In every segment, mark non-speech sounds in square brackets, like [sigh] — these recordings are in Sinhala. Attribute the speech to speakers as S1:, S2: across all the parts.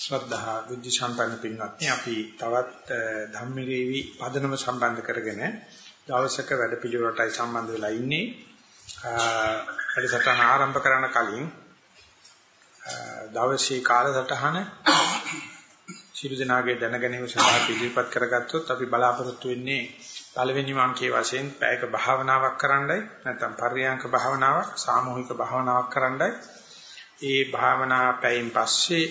S1: ශ්‍රද්ධා බුද්ධ සම්පන්න පින්වත්නි අපි තවත් ධම්මගේවි පදනම සම්බන්ධ කරගෙන දවසක වැඩපිළිවෙලටයි සම්බන්ධ වෙලා ඉන්නේ. වැඩසටහන ආරම්භ කරන්න කලින් දවසේ කාලසටහන සිළු දනාගේ දැනගැනීම සඳහා පිළිපත් කරගත්තොත් අපි බලාපොරොත්තු වෙන්නේ පළවෙනිම අංකයේ වශයෙන් පැයක භාවනාවක් කරන්නයි නැත්නම් පර්යාංක භාවනාවක් සාමූහික භාවනාවක් කරන්නයි ඒ භාවනා පැයෙන් පස්සේ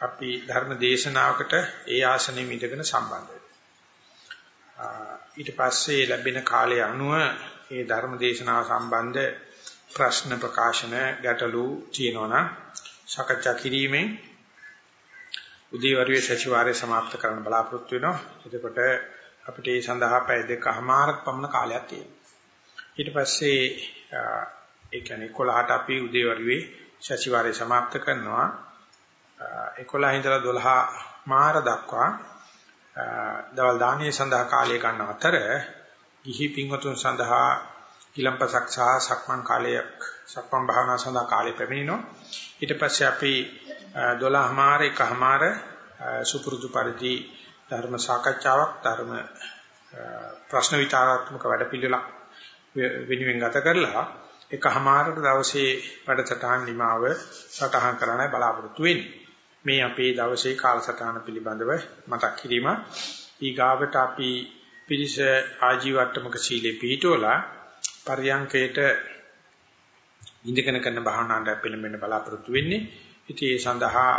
S1: අපි ධර්ම දේශනාවකට ඒ ආසනෙම ඉඳගෙන සම්බන්ධ ඊට පස්සේ ලැබෙන කාලය අනුව මේ ධර්ම දේශනාව සම්බන්ධ ප්‍රශ්න ප්‍රකාශන ගැටලු තියෙනවා සාකච්ඡා කිරීමෙන් උදේවරුේ සතිವಾರයේ સમાપ્ત කරන්න බලාපොරොත්තු වෙනවා. එතකොට අපිට ඒ සඳහා පැය දෙකමාරක් පමණ කාලයක් තියෙනවා. ඊට පස්සේ ඒ කියන්නේ 11ට අපි උදේවරුේ සතිವಾರයේ સમાપ્ત කරනවා. 11 ඉඳලා 12 මාර දක්වා දවල් දානිය සඳහා කාලය ගන්න අතර ගිහි පින්වතුන් සඳහා ඊළම්පසක් සහ සක්මන් කාලයක් සක්මන් භාවනා සඳහා කාලය පැමිණෙනවා. ඊට පස්සේ අපි 12 මාර එකමාර සුපුරුදු පරිදි ධර්ම සාකච්ඡාවක් ධර්ම ප්‍රශ්න විචාරාත්මක වැඩපිළිවෙලක් වෙනුවෙන් ගත කරලා එකමාරට දවසේ වැඩසටහන් නිමාව සටහන් කරන්නයි බලාපොරොත්තු වෙන්නේ. මේ අපේ දවසේ කාලසටහන පිළිබඳව මතක් කිරීම. ඊගාවට අපි පිරිස ආජීවට්ටමක සීලේ පිළිටෝලා පරියංකයට ඉඳගෙන කරන භාවනාවට පිළිඹෙන්න බලාපොරොත්තු වෙන්නේ. ඉතින් ඒ සඳහා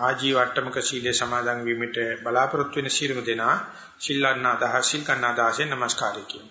S1: ආජීවට්ටමක සීලේ සමාදන් වීමට බලාපොරොත්තු වෙන සියලුම දෙනා සිල්ලන්න අදහස් සිල් කන්න අදහසෙන් নমස්කාරය කියමු.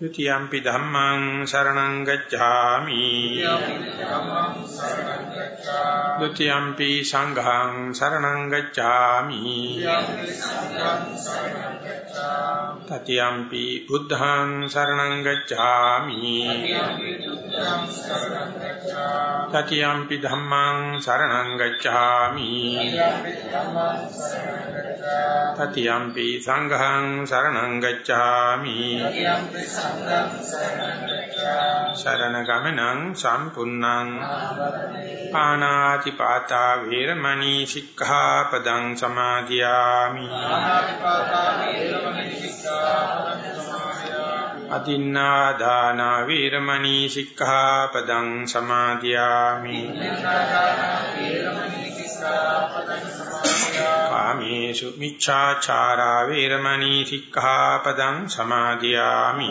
S1: යතියම්පි ධම්මං සරණං ගච්ඡාමි යතියම්පි සංඝං සරණං ගච්ඡාමි තතියම්පි බුද්ධං සරණං ගච්ඡාමි තතියම්පි ධම්මං සරණං ගච්ඡාමි තතියම්පි සංඝං සරණං ගච්ඡාමි සරණ ගමනං සම්පුන්නං පාණාති පාතා වේරමණී සික්ඛාපදං සමාදියාමි පාණාති පාතා වේරමණී අදින්නා දාන වේරමණී සික්ඛාපදං සමාදියාමි. කාමේසු මිච්ඡාචාරා වේරමණී සික්ඛාපදං සමාදියාමි.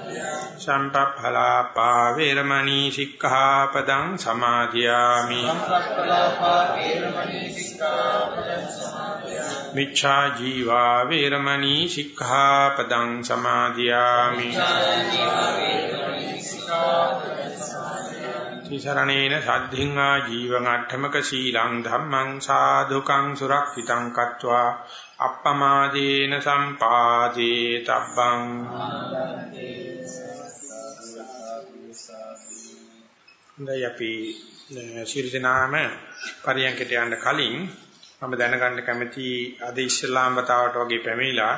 S1: සම්පප්ඵලාපා වේරමණී සික්ඛාපදං සමාදියාමි මිච්ඡා ජීවා වේරමණී සික්ඛාපදං සමාදියාමි තිසරණේන සද්ධින්වා ජීවං අට්ඨමක සීලං ධම්මං සාදුකං සුරක්ෂිතං කତ୍වා අප්පමාදේන සම්පාදේ තබ්බං හොඳයි අපි ශිර්දනාම පරියන්කට යන්න කලින් මම දැනගන්න කැමති අද ඉස්ලාම් වතාවට වගේ පැමිණිලා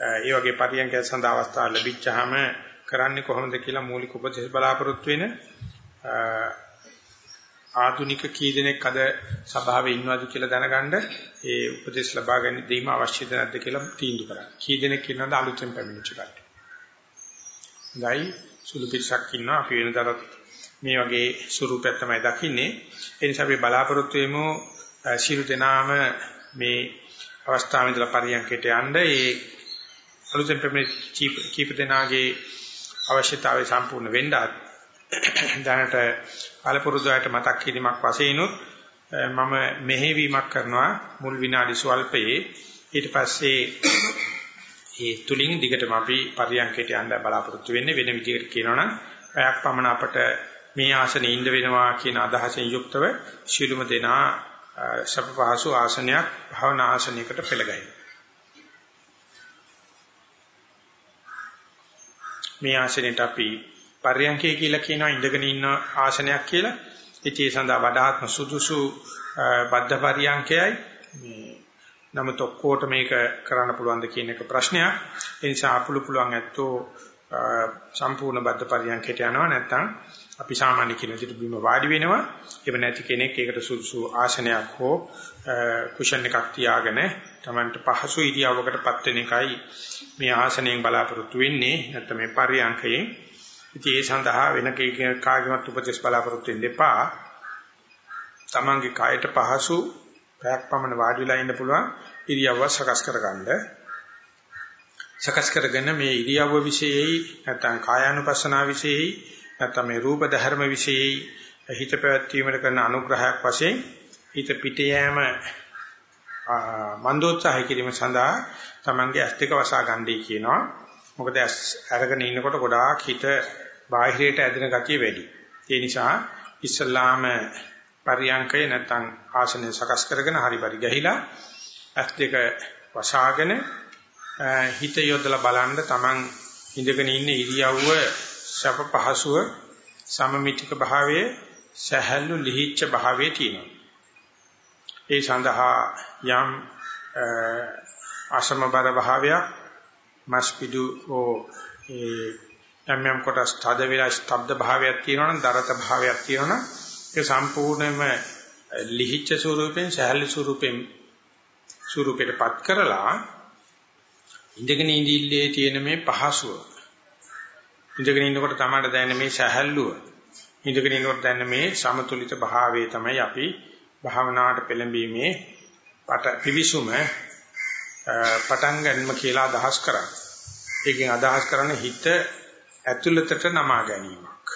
S1: ඒ වගේ පරියන්කයක් සඳහා අවස්ථාව ලැබිච්චාම කරන්නේ කොහොමද කියලා මූලික උපදේශ බලාපොරොත්තු වෙන ආධුනික කී දෙනෙක් අද සභාවේ ඉන්නවද කියලා දැනගන්න ඒ උපදෙස් ලබා ගැනීම දීම අවශ්‍යද නැද්ද කියලා තීන්දුව කරන්න. කී දෙනෙක් ඉන්නවද අලුතෙන් පැමිණිච්ච කට්ටිය. ගයි සුළු පිටසක් ඉන්නවා අපි වෙනදාට මේ වගේ ස්වරූපයක් තමයි දකින්නේ. ඒ නිසා අපි බලාපොරොත්තු වෙමු ශිරු දෙනාම මේ අවස්ථාවේ ඉඳලා පරියන්කයට යන්න ඒ අලුතෙන් පැමිණි කීප දෙනාගේ අවශ්‍යතාවය සම්පූර්ණ වෙන්නත් දැනට පළපුරුදුයට මතක් කිරීමක් වශයෙන් මම මෙහෙවීමක් කරනවා මුල් විනාඩි ස්වල්පයේ ඊට පස්සේ [coughs] ඒ තුලින් දිගටම අපි පරියන්කයට යන්න බලාපොරොත්තු වෙන්නේ වෙන විදිහකට කියනවනම් පැයක් පමණ අපට මේ ආසනේ ඉඳ වෙනවා කියන අදහසෙන් යුක්තව ශිළුම දෙනා සප පහසු ආසනයක් භවනා ආසනයකට පෙළගයි. මේ ආසනෙට අපි පර්යංකය කියලා කියනවා ඉඳගෙන ඉන්න ආසනයක් කියලා. ඉතින් ඒ සඳහා වඩාත්ම සුදුසු බද්ධ පර්යංකයයි මේ නමුත් ඔක්කොට මේක කරන්න පුළුවන්ද කියන එක ප්‍රශ්නයක්. ඒ නිසා අපුළු පුළුවන් ඇත්තෝ සම්පූර්ණ බද්ධ පර්යංකයට යනවා නැත්නම් අපි සාමාන්‍ය කියන විදිහට බිම වාඩි වෙනවා. එව නැති කෙනෙක් ඒකට සුදුසු ආසනයක් හෝ කුෂන් එකක් තියාගෙන Tamanට පහසු ඉරියව්වකටපත් වෙන එකයි මේ ආසනයෙන් බලාපොරොත්තු වෙන්නේ. නැත්නම් මේ පර්යංකයෙන් ඉතින් ඒ සඳහා වෙන කාගේවත් උපදෙස් බලාපොරොත්තු වෙන්න එපා. තමන්ගේ කායට පහසු පැයක් පමණ වාඩි වෙලා ඉන්න පුළුවන් ඉරියව්ව සකස් කරගන්න. සකස් කරගෙන මේ ඉරියව්ව વિશેයි නැත්නම් කායානුපස්සනාව વિશેයි නැත්නම් මේ රූප ධර්ම વિશેයි හිත පැවැත්වීමට කරන අනුග්‍රහයක් වශයෙන් හිත පිට යෑම මන්දෝත්සාහය කිරීම සඳහා තමන්ගේ ඇස් දෙක වසා ගන්නයි කියනවා. මොකද ඇස් අරගෙන ඉන්නකොට ගොඩාක් හිත බාහිරයට ඇදෙන ගතිය වැඩි. ඒ නිසා ඉස්සල්ලාම පරියංකය නැත්තම් ආසනය සකස් කරගෙන හරි පරි ගහිලා ඇස් දෙක වසාගෙන හිත යොදලා බලන්න Taman ඉඳගෙන ඉන්න ඉරියව්ව සැප පහසුව සමමිතික භාවයේ සහැල්ලු ලිහිච්ඡ භාවයේ තියෙනවා. ඒ සඳහා යම් අසමබර භාවයක් මස්පිඩු හෝ ඒ යම් යම් කොටස් තද වෙලා ස්තබ්ද භාවයක් තියෙනවනම් දරත භාවයක් තියෙනවනම් ඒ සම්පූර්ණයෙන්ම ලිහිච්ඡ ස්වරූපෙන් සහැල්ලු ස්වරූපෙන් ස්වරූපයටපත් කරලා ඉඳගෙන ඉඳිල්ලේ තියෙන මේ පහසුව ඉඳගෙන ඉන්නකොට තමයි දැනෙන මේ සහැල්ලුව ඉඳගෙන ඉන්නකොට දැනෙන මේ සමතුලිත භාවය තමයි අපි භාවනාවට පෙළඹීමේ පට පිවිසුම පටන් ගන්නම කියලා අදහස් කරන්නේ. ඒකෙන් අදහස් කරන්නේ හිත ඇතුළතට නමා ගැනීමක්.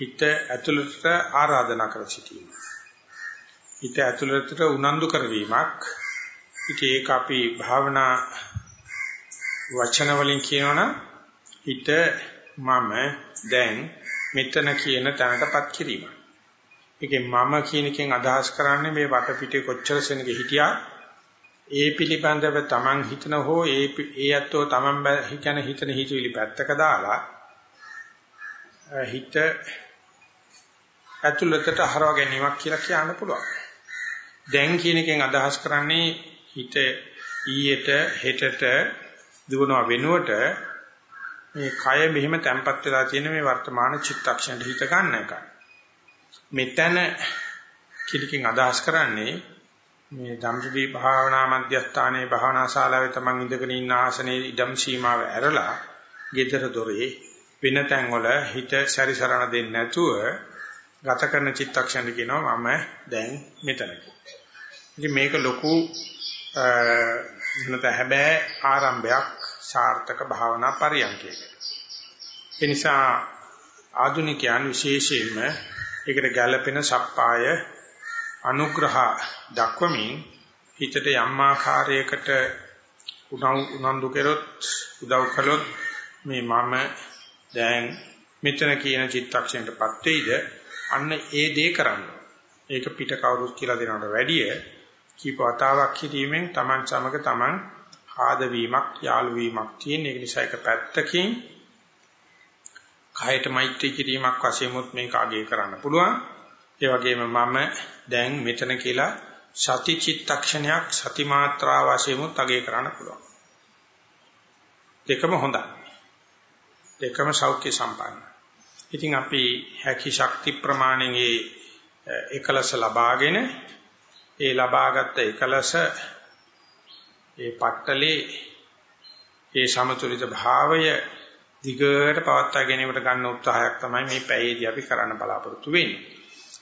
S1: හිත ඇතුළතට ආරාධනා කර සිටීම. හිත ඇතුළතට උනන්දු කරවීමක්. ඉතින් ඒක අපි භාවනා වචන වලින් කියනවනම් හිත මම දැන් මෙතන කියන තැනටපත් කිරීම. ඒකේ මම කියන එකෙන් අදහස් කරන්නේ මේ වටපිටේ කොච්චර සෙනග හිටියා ඒ පිළිබඳව Taman හිතන හෝ ඒ ඒ ඇත්තෝ Taman හිතන හිතන හිතවිලි පැත්තක දාලා හිත ඇතුළතට හරව ගැනීමක් කියලා කියන්න පුළුවන්. දැන් කියන එකෙන් අදහස් කරන්නේ හිත ඊයට හෙටට දුවනවා වෙනුවට මේ කය මෙහෙම තැම්පත් වෙලා තියෙන මේ වර්තමාන චිත්තක්ෂණයට හිත ගන්න එකයි. මෙතන කිලකින් අදහස් කරන්නේ මේ ධම්සුදී භාවනා මධ්‍යස්ථානයේ භාවනා ශාලාවේ තමන් ඉඳගෙන ඉන්න ආසනයේ ඉඩම් සීමාව ඇරලා gedara dore වෙන තැන් වල හිත සැරිසරන දෙන්නේ නැතුව ගත කරන චිත්තක්ෂණ කියනවා මම දැන් මෙතන. ඉතින් මේක ලොකු නැත හැබැයි ආරම්භයක් සාර්ථක භාවනා පරියන්කයක. ඒ නිසා ආධුනිකයන් විශේෂයෙන්ම ඒකට ගැළපෙන සප්පාය අනුග්‍රහ දක්වමින් හිතට යම් ආකාරයකට උනන්දු කෙරොත් උදව් කළොත් මේ මම දැන් මෙතන කියන චිත්තක්ෂණයටපත් වෙයිද අන්න ඒ දේ කරන්න. ඒක පිට කවුරුත් කියලා දෙනවට වැඩිය කීප වතාවක් කිරීමෙන් Taman සමග Taman ආද වීමක් යාළු වීමක් තියෙන. ඒක නිසා එක පැත්තකින් කායට මෛත්‍රී කිරීමක් වශයෙන් මේක අගය කරන්න පුළුවන්. ඒ වගේම මම දැන් මෙතන කියලා සති චිත්තක්ෂණයක් සති මාත්‍රා වශයෙන් අගය කරන්න පුළුවන්. දෙකම හොඳයි. දෙකම සෞඛ්‍ය සම්පන්න. ඉතින් අපි හැකි ශක්ති ප්‍රමාණයෙන් එකලස ලබාගෙන ඒ ලබාගත් එකලස ඒ පట్టලේ ඒ සමතුලිත භාවය දිගට පවත්වා ගැනීමට ගන්න උත්සාහයක් තමයි මේ පැයේදී අපි කරන්න බලාපොරොත්තු වෙන්නේ.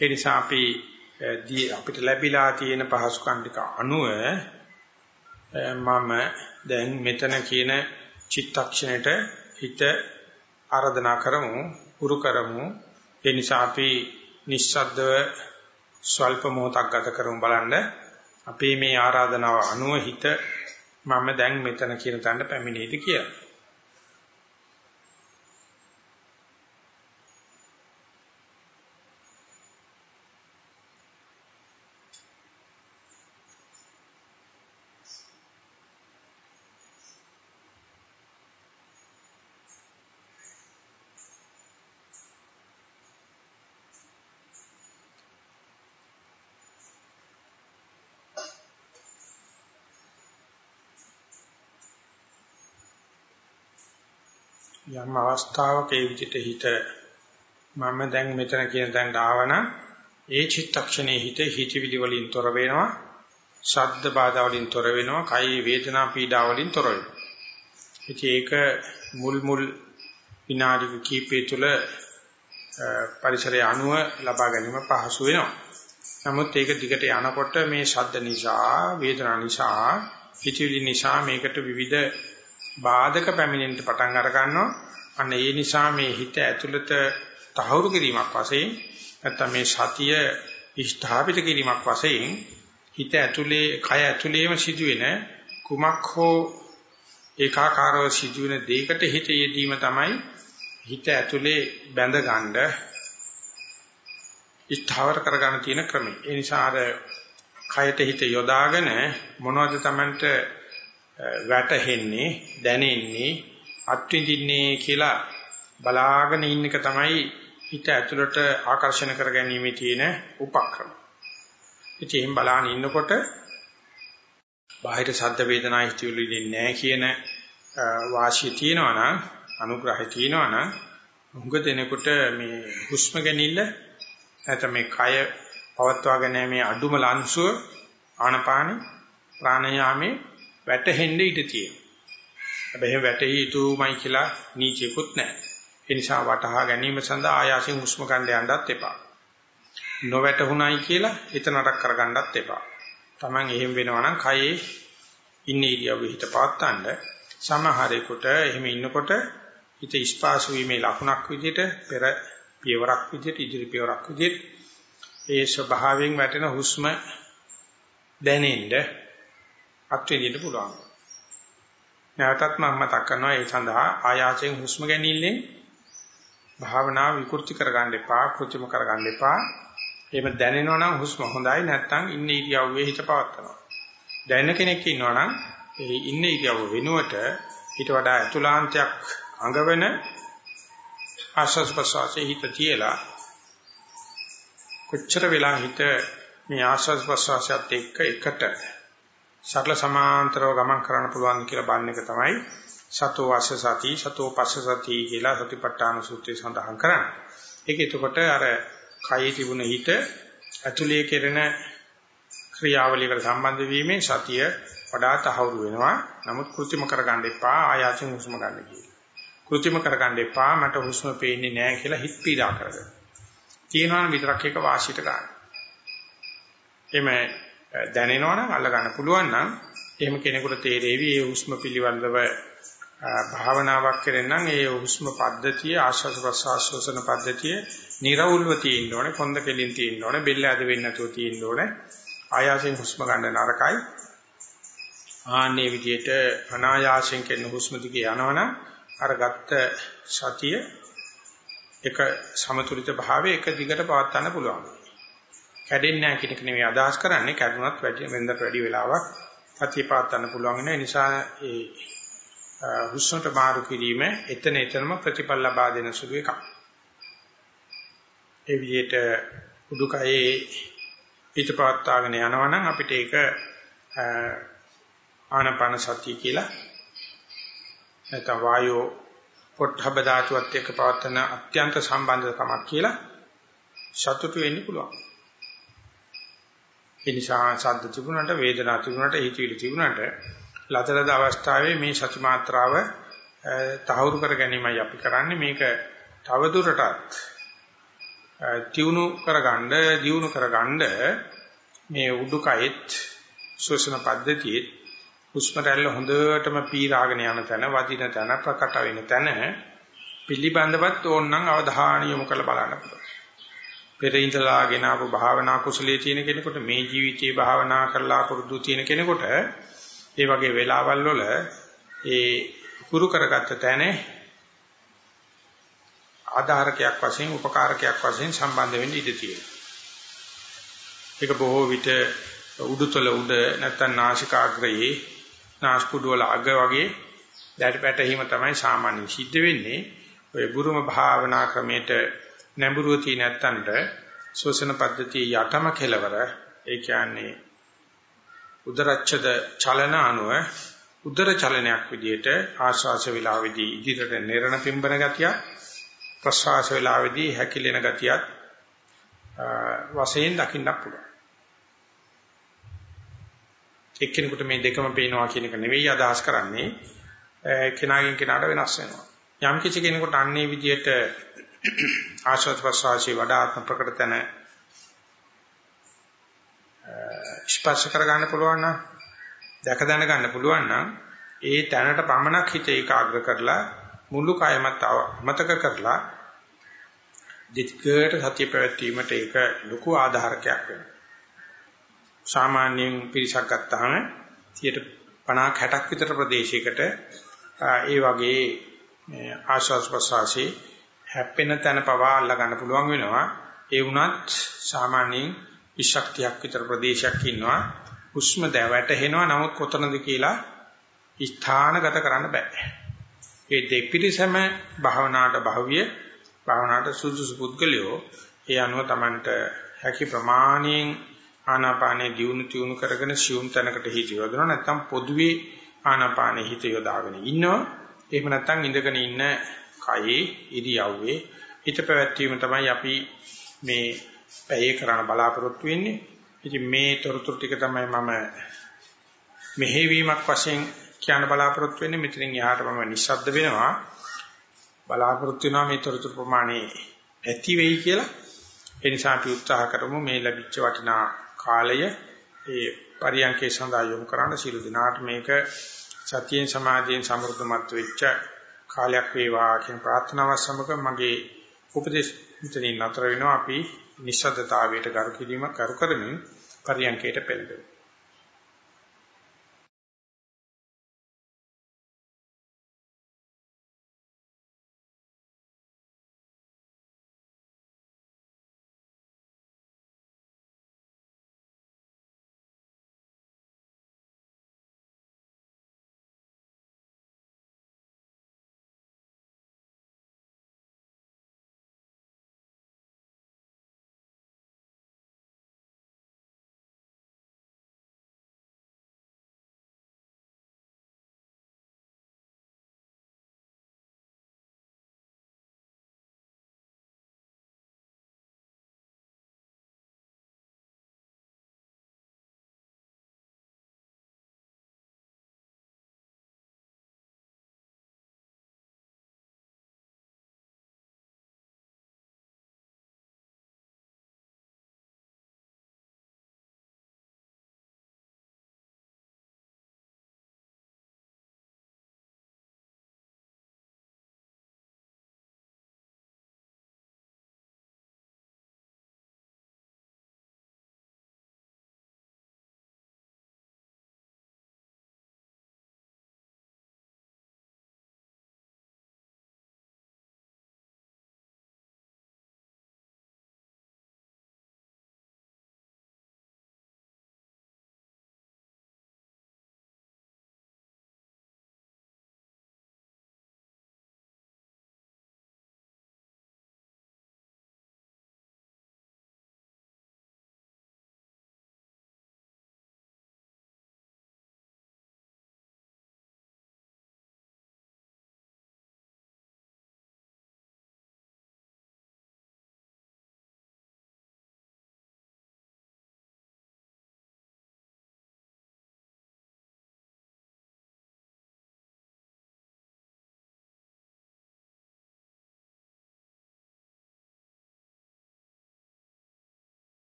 S1: ඒ නිසා අපි අපිට ලැබිලා තියෙන පහසුකම් ටික අනුව මම දැන් මෙතන කියන චිත්තක්ෂණයට හිත ආරාධනා කරමු, උරු කරමු. ඒ නිසා අපි නිස්සද්දව ස්වල්ප මොහොතක් ගත කරමු බලන්න. අපේ මේ ආරාධනාව අනුව හිත මම දැන් මෙතන කියන තැනට පැමිණෙයිද කියලා. යම් අවස්ථාවක ඒ විදිහට හිත මම දැන් මෙතන කියන තැනට ආවනම් ඒ චිත්තක්ෂණයේ හිත හිතවිලි වලින් තොර වෙනවා ශබ්ද බාධා වලින් තොර වෙනවා කයි වේදනා පීඩා වලින් තොර වෙනවා. ඉතින් ඒක මුල් මුල් විනාඩි කිහිපය තුළ පරිසරය අනුව ලබා ගැනීම පහසු වෙනවා. නමුත් ඒක දිගට යනකොට මේ ශබ්ද නිසා වේදනා නිසා හිතවිලි නිසා මේකට විවිධ බාධක පැමිණෙන්න පටන් අර ගන්නවා. අන්න ඒ නිසා මේ හිත ඇතුළත තහවුරු කිරීමක් වශයෙන් නැත්නම් මේ සතිය ස්ථාපිත කිරීමක් වශයෙන් හිත ඇතුලේ කය ඇතුලේම සිදුවෙන කුමක් හෝ ඒකාකාරව සිදුවෙන දෙයකට හිත යෙදීම තමයි හිත ඇතුලේ බැඳ ගන්න ස්ථාවර කරගන්න තියෙන ක්‍රමය. ඒ නිසා අර කයට හිත යොදාගෙන මොනවද Tamanට වැටහෙන්නේ දැනෙන්නේ අත්විඳින්නේ කියලා බලාගෙන ඉන්න එක තමයි හිත ඇතුළට ආකර්ෂණ කර ගැනීමේ තියෙන උපක්‍රම. ඉතින් එහෙන් බලාගෙන ඉන්නකොට බාහිර ශබ්ද වේදනා හිතවිලි දෙන්නේ කියන වාසිය තියෙනවා නම් අනුග්‍රහය තියෙනවා නම් මුග දෙනකොට මේ හුස්ම ගැනීම නැත්නම් මේ කය පවත්වාගෙන මේ අඩුම ලංසුව ආනපාන ප්‍රාණයාමේ වැටෙන්න ඉඩ තියෙනවා. හැබැයි වැටෙහි යුතුමයි කියලා නීචෙකුත් නැහැ. ඒ නිසා වටහා ගැනීම සඳහා ආයාසයෙන් හුස්ම ගන්න යන්නත් එපා. නොවැටුණයි කියලා හිත නරක කරගන්නත් එපා. Taman එහෙම වෙනවා නම් කයේ ඉන්න ඉරියව්ව හිත පාත්තන්න සමහරෙකුට එහෙම ඉන්නකොට හිත ස්පාසු වීමේ ලකුණක් විදිහට පෙර පියවරක් විදිහට ඉදිරි පියවරක් විදිහට ඒ ස්වභාවයෙන් වැටෙන හුස්ම දැනෙන්න අත්විඳින්න පුළුවන්. නැවතත් මම මතක් කරනවා ඒ සඳහා ආයාසයෙන් හුස්ම ගැනීමෙන් භාවනාව විකෘති කරගන්න එපා, කෘත්‍රිම කරගන්න එපා. එහෙම දැනෙනවා නම් හුස්ම හොඳයි නැත්නම් ඉන්න ඉරියව්වේ හිත පවත්නවා. දැනෙන කෙනෙක් ඉන්නවා නම් ඒ ඉන්න ඉරියව්ව වෙනුවට ඊට වඩා අතුලාන්තයක් අඟවන ආශ්වාස ප්‍රශ්වාසයේ හිත තියලා කොච්චර වෙලා හිත මේ ආශ්වාස ප්‍රශ්වාසයත් එක්ක එකට සරල සමාන්තරව ගමන් කරන්න පුළුවන් කියලා බලන එක තමයි සතෝ වාස සති සතෝ පස්ස සති කියලා සතිපට්ඨාන සූත්‍රයේ සඳහන් කරන්නේ. ඒක එතකොට අර කයේ තිබුණ හිත ඇතුලේ කෙරෙන ක්‍රියාවලියකට සම්බන්ධ වීමෙන් සතිය වඩා තහවුරු වෙනවා. නමුත් કૃත්‍රිම කරගන්න එපා ආයාසයෙන් හුස්ම ගන්න කියලා. કૃත්‍රිම කරගන්න එපා මට හුස්ම පේන්නේ නැහැ කියලා හිත පීඩා කරගන්න. කියනවා විතරක් එක වාසියට ගන්න. එමේ දැනෙනවනම් අල්ල ගන්න පුළුවන් නම් එහෙම කෙනෙකුට තේරෙවි ඒ හුස්ම පිළිබඳව භාවනාවක් කරෙන්නම් ඒ හුස්ම පද්ධතිය ආශ්වාස ප්‍රශ්වාසෝසන පද්ධතිය නිර්වුල්ව තියෙන්න ඕනේ කොන්ද කෙලින් තියෙන්න ඕනේ බෙල්ල ඇද වෙන්නේ නැතුව තියෙන්න ඕනේ. ආයාසයෙන් හුස්ම ගන්න නරකයි. ආන්නේ විදිහට අනායාසයෙන් කරන හුස්ම දිගේ යනවනම් අර ගත්ත සතිය එක සමතුලිත භාවයේ එක දිගට පවත්වා ගන්න පුළුවන්. කැඩෙන්නේ නැහැ කියන එක නෙමෙයි අදහස් කරන්නේ කැඩුනත් වැඩි වෙනදට වැඩි වෙලාවක් සතිය පාත්තන්න පුළුවන් වෙන නිසා ඒ හුස්මට මාරු කිරීම එතන එතනම ප්‍රතිඵල ලබා දෙන සුළු එකක්. ඒ විදිහට උඩුකයේ පිටපවත්වාගෙන යනවා නම් අපිට ඒක ආනපන සතිය කියලා නැත්නම් වායෝ පොට්ටබ ධාතුවත් එක්ක පවත්වන අත්‍යන්ත සම්බන්ධකමක් කියලා සතුටු වෙන්න පුළුවන්. ඒ නිසා ශබ්ද තිබුණාට වේදනා තිබුණාට හිතවිලි තිබුණාට ලතරද අවස්ථාවේ මේ සති මාත්‍රාව තහවුරු කර ගැනීමයි අපි කරන්නේ මේක තවදුරටත් තියුණු කරගන්න දියුණු කරගන්න මේ උඩුකයෙත් ශ්වසන පද්ධතියේ හුස්ම රැල්ල හොඳටම පීරාගෙන යන තැන වදින තැන ප්‍රකට වෙන තැන පිළිබඳවත් ඕනනම් අවධානය යොමු කරලා බලන්න පුළුවන්. පෙර ඉඳලා ගෙන ආපු භාවනා කුසලයේ තියෙන කෙනෙකුට මේ ජීවිතයේ භාවනා කරලා පුරුදු තියෙන කෙනෙකුට ඒ වගේ වෙලාවල් වල ඒ පුරු කරගත්ත තැන ආධාරකයක් වශයෙන් උපකාරකයක් වශයෙන් සම්බන්ධ වෙන්න ඉඩ තියෙනවා. ඒක බොහෝ විට උඩුතල උඩ නැත්තම් නාසිකාග්‍රයේ නාස්පුඩු වල අග වගේ දැට පැටීම තමයි සාමාන්‍ය සිද්ධ වෙන්නේ. ඔය බුරුම භාවනා ක්‍රමයට නැඹුරුව තියෙන නැත්තන්ට ශ්වසන පද්ධතිය යටම කෙලවර ඒ කියන්නේ උදරච්ඡද චලන අනුව උදර චලනයක් විදිහට ආශ්වාස වේලාවේදී ඉදිරියට නිරණ පිම්බන ගතිය ප්‍රශ්වාස වේලාවේදී හැකිලෙන ගතියත් වශයෙන් දකින්න පුළුවන්. එක්කෙනෙකුට මේ දෙකම පේනවා කියන එක නෙවෙයි අදහස් කරන්නේ කෙනාගෙන් කෙනාට වෙනස් වෙනවා. යම් කිසි කෙනෙකුට අන්නේ විදිහට ආශ්වාස ප්‍රශ්වාසයේ වඩාත්ම ප්‍රකට තැන ස්පර්ශ කර ගන්න පුළුවන් නම් දැක දැන ගන්න පුළුවන් නම් ඒ තැනට පමණක් හිත ඒකාග්‍ර කරලා මුළු කයමත් අමතක කරලා දිත්කට සතිය පැවැත්වීමට ඒක ලොකු ආධාරකයක් වෙනවා. සාමාන්‍යයෙන් පිරිසක් ගත්තාම 50 60ක් විතර ප්‍රදේශයකට ඒ වගේ ආශ්වාස ප්‍රශ්වාසී හැප්පෙන තැන පවා අල්ලා ගන්න පුළුවන් වෙනවා. ඒ වුණත් සාමාන්‍යයෙන් 20ක් විතර ප්‍රදේශයක් ඉන්නවා. හුස්ම දැවැටෙනවා නමුත් කොතනද කියලා ස්ථානගත කරන්න බෑ. ඒ දෙපිරිසම භාවනාවට භාව්‍ය භාවනාවට සුදුසු පුද්ගලයෝ ඒ අනුව Tamanට හැකි ප්‍රමාණයෙන් ආනාපානේ දියුණු තියුණු කරගෙන සියුම් තැනකට හිත යොදනවා නැත්නම් පොදුවේ ආනාපානේ හිත යොදාගෙන ඉන්නවා එහෙම නැත්නම් ඉඳගෙන ඉන්න කයේ ඉරියව්වේ. හිත පැවැත්වීම තමයි අපි මේ පැයේ කරන්න බලාපොරොත්තු වෙන්නේ. ඉතින් මේ තොරතුරු ටික තමයි මම මෙහෙවීමක් වශයෙන් කියන්න බලාපොරොත්තු වෙන්නේ. මෙතනින් එහාට මම නිශ්ශබ්ද වෙනවා. බලාපොරොත්තු වෙනවා මේ තොරතුරු ප්‍රමාණය ඇති වෙයි කියලා. ඒ නිසා අපි උත්සාහ කරමු මේ ලැබිච්ච වටිනා කාලය ඒ පරියන්කේ සඳහා යොමු කරන්න. සියලු දිනාට මේක සතියෙන් සමාධියෙන් සමෘද්ධමත් වෙච්ච කාලයක් වේවා කියන ප්‍රාර්ථනාව සමග මගේ උපදේශ මෙතනින් නතර වෙනවා. අපි නිශ්ශබ්දතාවයට කරු කිරීම කරු කරමින් පරියන්කයට පෙළඹෙමු.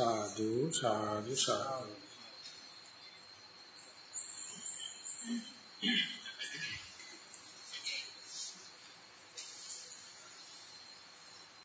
S1: සාදු සාදු සාදු.